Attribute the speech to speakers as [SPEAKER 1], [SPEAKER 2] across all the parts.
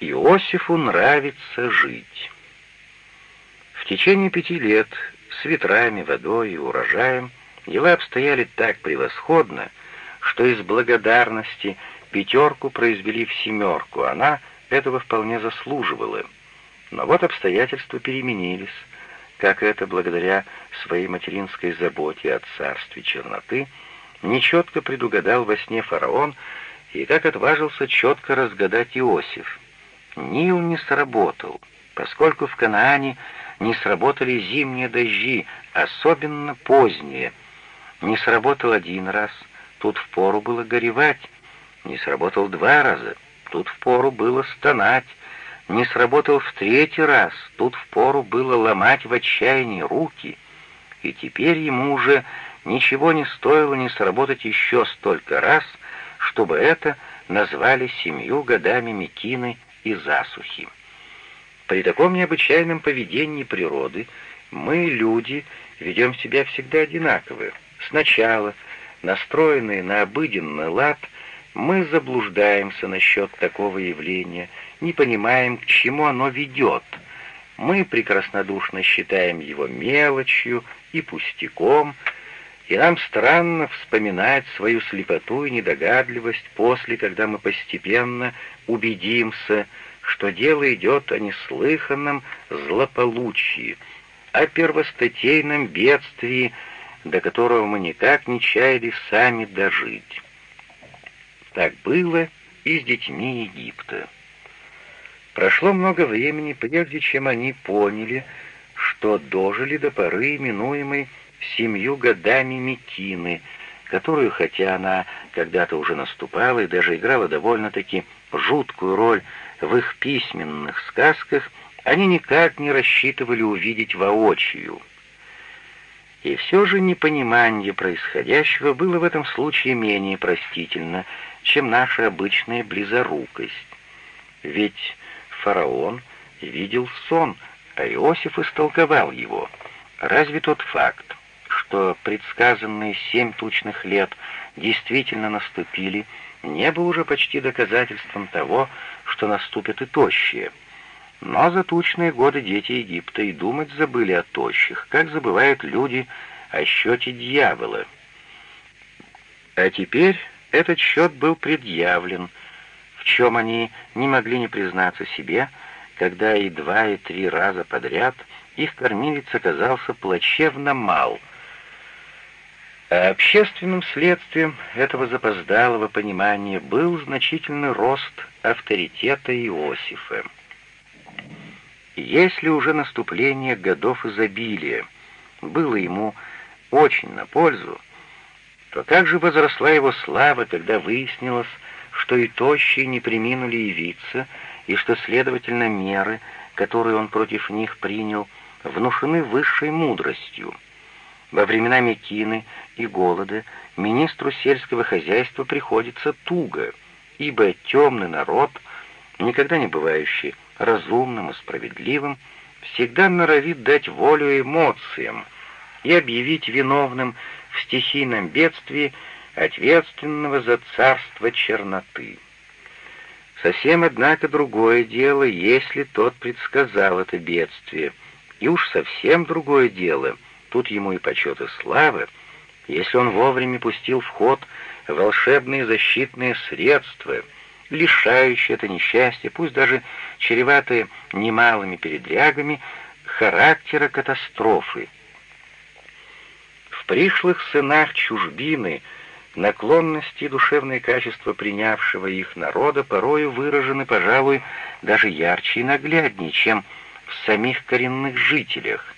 [SPEAKER 1] Иосифу нравится жить. В течение пяти лет с ветрами, водой и урожаем дела обстояли так превосходно, что из благодарности пятерку произвели в семерку, она этого вполне заслуживала. Но вот обстоятельства переменились, как это благодаря своей материнской заботе о царстве черноты нечетко предугадал во сне фараон и как отважился четко разгадать Иосиф. Нил не сработал, поскольку в Канаане не сработали зимние дожди, особенно поздние. Не сработал один раз, тут впору было горевать. Не сработал два раза, тут впору было стонать. Не сработал в третий раз, тут впору было ломать в отчаянии руки. И теперь ему уже ничего не стоило не сработать еще столько раз, чтобы это назвали семью годами Микины и засухи. При таком необычайном поведении природы мы, люди, ведем себя всегда одинаково. Сначала, настроенные на обыденный лад, мы заблуждаемся насчет такого явления, не понимаем, к чему оно ведет. Мы прекраснодушно считаем его мелочью и пустяком, и нам странно вспоминать свою слепоту и недогадливость после, когда мы постепенно убедимся, что дело идет о неслыханном злополучии, о первостатейном бедствии, до которого мы никак не чаяли сами дожить. Так было и с детьми Египта. Прошло много времени, прежде чем они поняли, что дожили до поры, именуемой семью годами Микины, которую, хотя она когда-то уже наступала и даже играла довольно-таки жуткую роль в их письменных сказках, они никак не рассчитывали увидеть воочию. И все же непонимание происходящего было в этом случае менее простительно, чем наша обычная близорукость. Ведь фараон видел сон, а Иосиф истолковал его. Разве тот факт, что предсказанные семь тучных лет действительно наступили, не был уже почти доказательством того, что наступят и тощие. Но за тучные годы дети Египта и думать забыли о тощих, как забывают люди о счете дьявола. А теперь этот счет был предъявлен, в чем они не могли не признаться себе, когда и два, и три раза подряд их кормилец оказался плачевно мал — а общественным следствием этого запоздалого понимания был значительный рост авторитета Иосифа. Если уже наступление годов изобилия было ему очень на пользу, то как же возросла его слава, когда выяснилось, что и тощие не приминули явиться, и что, следовательно, меры, которые он против них принял, внушены высшей мудростью — во времена Мекины и голода министру сельского хозяйства приходится туго, ибо темный народ, никогда не бывающий разумным и справедливым, всегда норовит дать волю эмоциям и объявить виновным в стихийном бедствии ответственного за царство черноты. Совсем, однако, другое дело, если тот предсказал это бедствие, и уж совсем другое дело — тут ему и почет, и слава, если он вовремя пустил в ход волшебные защитные средства, лишающие это несчастье, пусть даже чреватые немалыми передрягами, характера катастрофы. В пришлых сынах чужбины наклонности и душевные качества принявшего их народа порою выражены, пожалуй, даже ярче и нагляднее, чем в самих коренных жителях.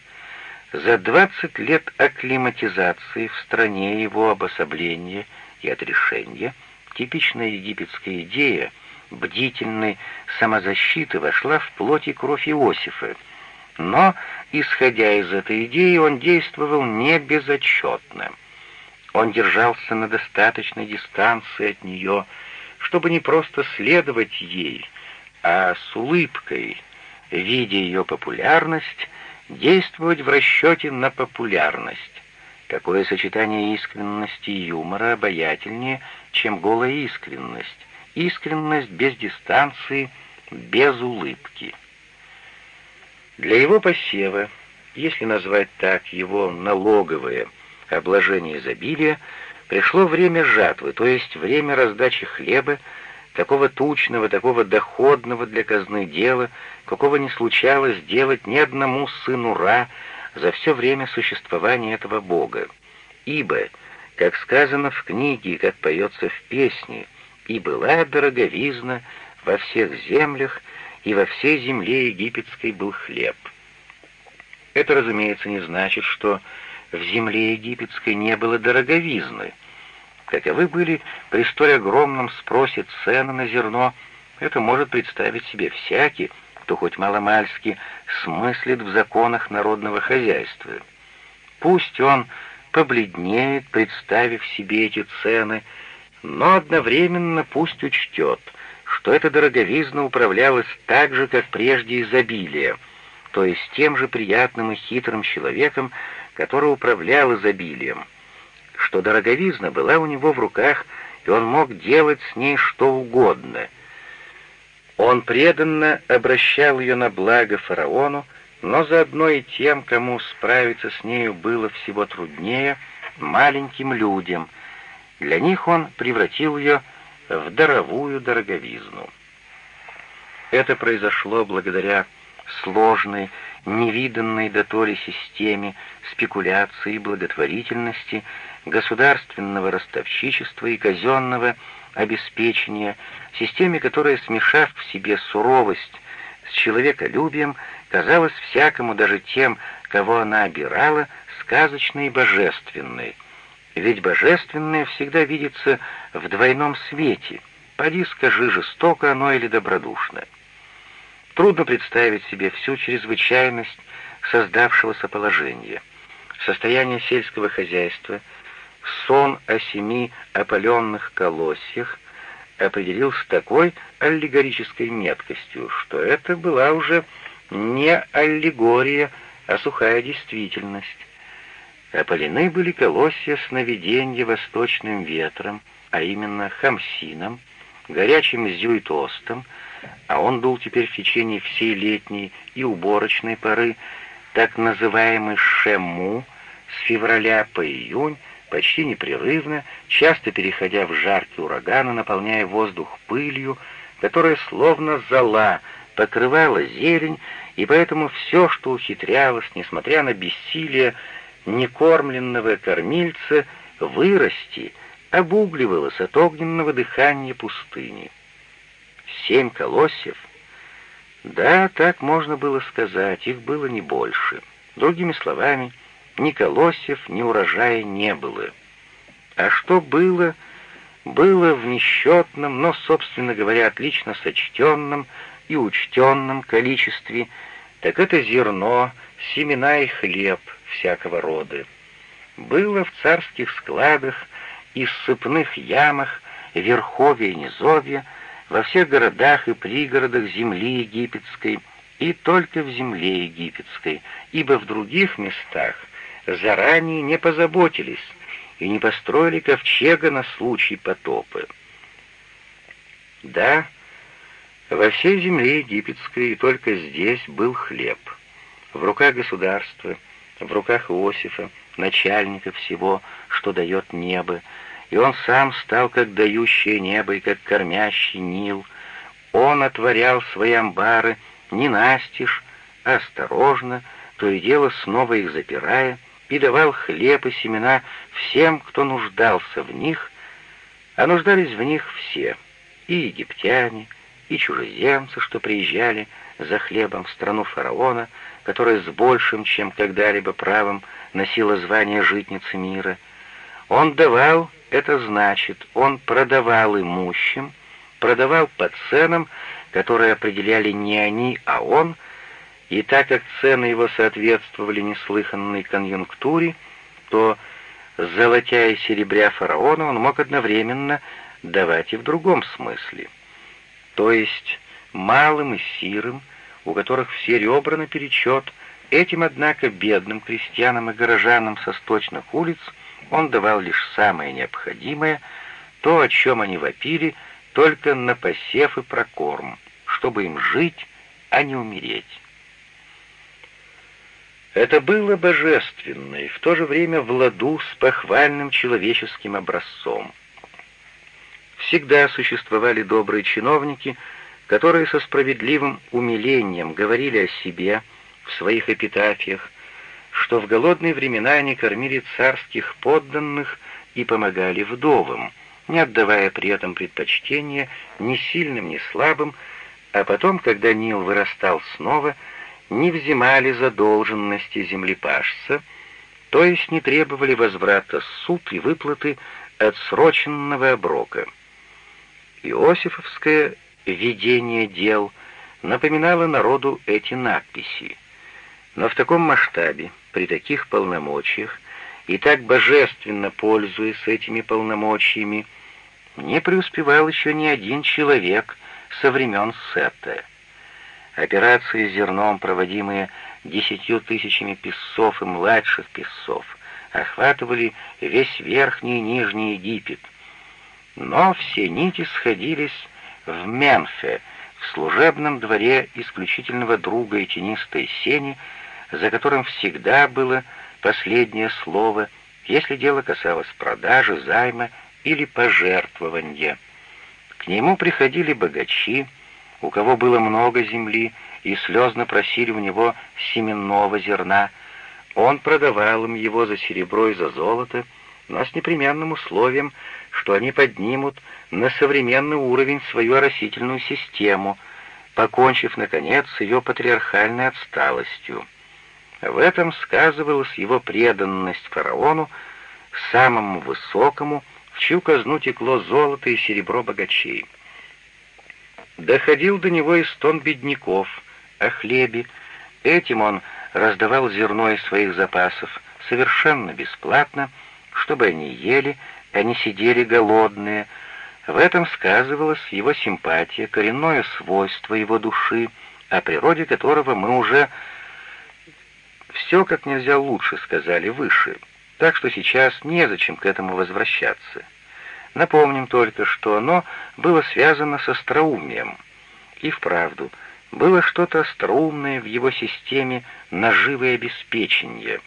[SPEAKER 1] За 20 лет акклиматизации в стране его обособления и отрешения типичная египетская идея бдительной самозащиты вошла в плоть и кровь Иосифа. Но, исходя из этой идеи, он действовал не безотчетно. Он держался на достаточной дистанции от нее, чтобы не просто следовать ей, а с улыбкой, видя ее популярность, действовать в расчете на популярность. Какое сочетание искренности и юмора обаятельнее, чем голая искренность. Искренность без дистанции без улыбки. Для его посева, если назвать так его налоговое обложение изобилия, пришло время жатвы, то есть время раздачи хлеба, такого тучного, такого доходного для казны дела, какого не случалось делать ни одному сыну Ра за все время существования этого Бога. Ибо, как сказано в книге и как поется в песне, «И была дороговизна во всех землях, и во всей земле египетской был хлеб». Это, разумеется, не значит, что в земле египетской не было дороговизны — Каковы были при столь огромном спросе цены на зерно, это может представить себе всякий, кто хоть маломальски смыслит в законах народного хозяйства. Пусть он побледнеет, представив себе эти цены, но одновременно пусть учтет, что эта дороговизна управлялась так же, как прежде изобилие, то есть тем же приятным и хитрым человеком, который управлял изобилием — что дороговизна была у него в руках, и он мог делать с ней что угодно. Он преданно обращал ее на благо фараону, но заодно и тем, кому справиться с нею было всего труднее, маленьким людям. Для них он превратил ее в даровую дороговизну. Это произошло благодаря сложной, невиданной до то ли системе спекуляции и благотворительности, государственного ростовщичества и казенного обеспечения, системе, которая, смешав в себе суровость с человеколюбием, казалась всякому, даже тем, кого она обирала, сказочной и божественной. Ведь божественное всегда видится в двойном свете. Поди скажи, жестоко оно или добродушно. Трудно представить себе всю чрезвычайность создавшегося положения. Состояние сельского хозяйства — сон о семи опаленных колосьях определил с такой аллегорической меткостью, что это была уже не аллегория, а сухая действительность. Опалены были колосья сновиденья восточным ветром, а именно хамсином, горячим зюитостом, а он был теперь в течение всей летней и уборочной поры, так называемый шему, с февраля по июнь, почти непрерывно, часто переходя в жаркие ураганы, наполняя воздух пылью, которая словно зола покрывала зелень, и поэтому все, что ухитрялось, несмотря на бессилие некормленного кормильца, вырасти, обугливалось от огненного дыхания пустыни. Семь колосьев? Да, так можно было сказать, их было не больше. Другими словами, — ни колосьев, ни урожая не было. А что было, было в несчетном, но, собственно говоря, отлично сочтенном и учтенном количестве, так это зерно, семена и хлеб всякого рода. Было в царских складах и ссыпных ямах, верховья и низовья, во всех городах и пригородах земли египетской, и только в земле египетской, ибо в других местах заранее не позаботились и не построили ковчега на случай потопа. Да, во всей земле египетской и только здесь был хлеб. В руках государства, в руках Иосифа, начальника всего, что дает небо, и он сам стал как дающее небо и как кормящий Нил. Он отворял свои амбары не настежь, а осторожно, то и дело снова их запирая, и давал хлеб и семена всем, кто нуждался в них, а нуждались в них все, и египтяне, и чужеземцы, что приезжали за хлебом в страну фараона, которая с большим, чем когда-либо правом носила звание житницы мира. Он давал, это значит, он продавал имущим, продавал по ценам, которые определяли не они, а он — и так как цены его соответствовали неслыханной конъюнктуре, то, золотя и серебря фараона, он мог одновременно давать и в другом смысле. То есть малым и сирым, у которых все ребра наперечет, этим, однако, бедным крестьянам и горожанам со сточных улиц он давал лишь самое необходимое, то, о чем они вопили, только на посев и прокорм, чтобы им жить, а не умереть. Это было божественно и в то же время в ладу с похвальным человеческим образцом. Всегда существовали добрые чиновники, которые со справедливым умилением говорили о себе в своих эпитафиях, что в голодные времена они кормили царских подданных и помогали вдовам, не отдавая при этом предпочтения ни сильным, ни слабым, а потом, когда Нил вырастал снова, не взимали задолженности землепашца, то есть не требовали возврата суд и выплаты отсроченного оброка. Иосифовское «Ведение дел» напоминало народу эти надписи. Но в таком масштабе, при таких полномочиях, и так божественно пользуясь этими полномочиями, не преуспевал еще ни один человек со времен Сета. Операции с зерном, проводимые десятью тысячами песцов и младших песцов, охватывали весь верхний и нижний Египет. Но все нити сходились в Мемфе, в служебном дворе исключительного друга и тенистой сени, за которым всегда было последнее слово, если дело касалось продажи, займа или пожертвования. К нему приходили богачи, у кого было много земли, и слезно просили у него семенного зерна. Он продавал им его за серебро и за золото, но с непременным условием, что они поднимут на современный уровень свою оросительную систему, покончив, наконец, с ее патриархальной отсталостью. В этом сказывалась его преданность фараону, самому высокому, в чью казну текло золото и серебро богачей. Доходил до него и стон бедняков о хлебе. Этим он раздавал зерно из своих запасов совершенно бесплатно, чтобы они ели, не сидели голодные. В этом сказывалась его симпатия, коренное свойство его души, о природе которого мы уже все как нельзя лучше сказали выше, так что сейчас незачем к этому возвращаться. Напомним только, что оно было связано с остроумием. И вправду, было что-то остроумное в его системе наживы и обеспечения,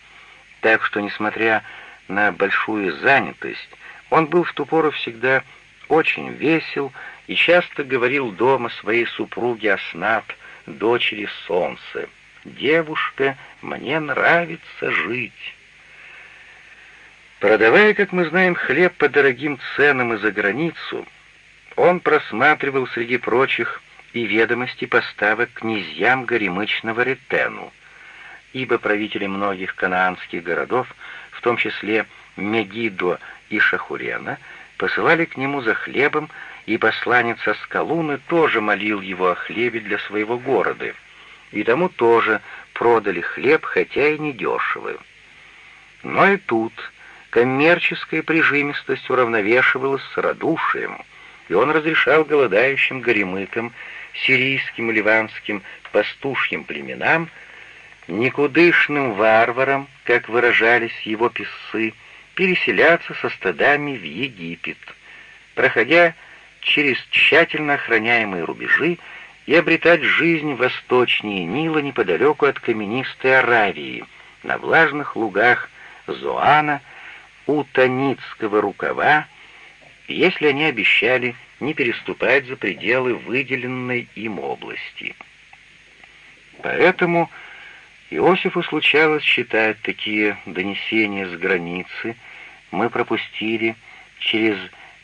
[SPEAKER 1] так что, несмотря на большую занятость, он был в ту пору всегда очень весел и часто говорил дома своей супруге Аснат, дочери Солнца. «Девушка, мне нравится жить». Продавая, как мы знаем, хлеб по дорогим ценам и за границу, он просматривал среди прочих и ведомости поставок князьям горемычного ретену, ибо правители многих канаанских городов, в том числе Мегидо и Шахурена, посылали к нему за хлебом, и посланец Аскалуны тоже молил его о хлебе для своего города — и тому тоже продали хлеб, хотя и недешево. Но и тут коммерческая прижимистость уравновешивалась с радушием, и он разрешал голодающим горемыкам, сирийским и ливанским пастушьим племенам, никудышным варварам, как выражались его писцы, переселяться со стадами в Египет, проходя через тщательно охраняемые рубежи и обретать жизнь восточнее Нила неподалеку от каменистой Аравии, на влажных лугах Зоана, у Таницкого рукава, если они обещали не переступать за пределы выделенной им области. Поэтому Иосифу случалось читать такие донесения с границы, мы пропустили через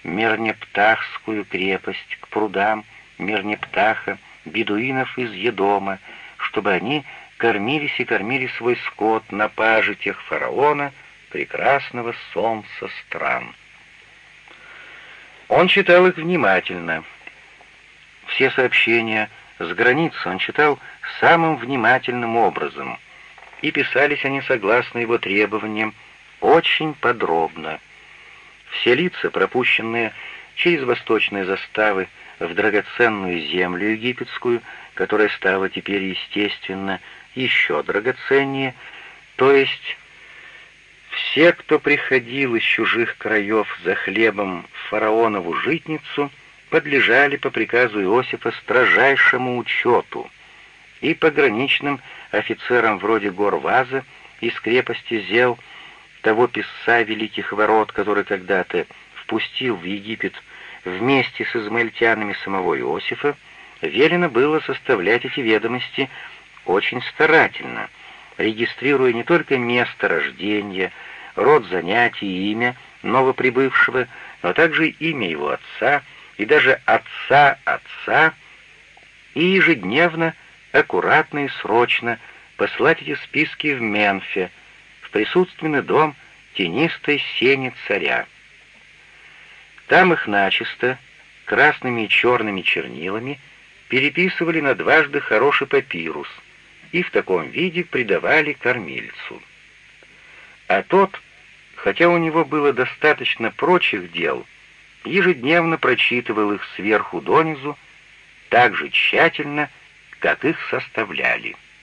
[SPEAKER 1] Мернептахскую крепость к прудам Мернептаха, бедуинов из Едома, чтобы они кормились и кормили свой скот на пажитях фараона, прекрасного солнца стран. Он читал их внимательно. Все сообщения с границы он читал самым внимательным образом, и писались они согласно его требованиям очень подробно. Все лица, пропущенные через восточные заставы, в драгоценную землю египетскую, которая стала теперь, естественно, еще драгоценнее, то есть все, кто приходил из чужих краев за хлебом в фараонову житницу, подлежали по приказу Иосифа строжайшему учету, и пограничным офицерам вроде Горваза из крепости Зел, того писца Великих Ворот, который когда-то впустил в Египет вместе с измаильтянами самого Иосифа, велено было составлять эти ведомости очень старательно, регистрируя не только место рождения, род занятий имя новоприбывшего, но также имя его отца и даже отца отца, и ежедневно, аккуратно и срочно послать эти списки в Менфе, в присутственный дом тенистой сени царя. Там их начисто, красными и черными чернилами, переписывали на дважды хороший папирус и в таком виде придавали кормильцу. А тот, хотя у него было достаточно прочих дел, ежедневно прочитывал их сверху донизу так же тщательно, как их составляли.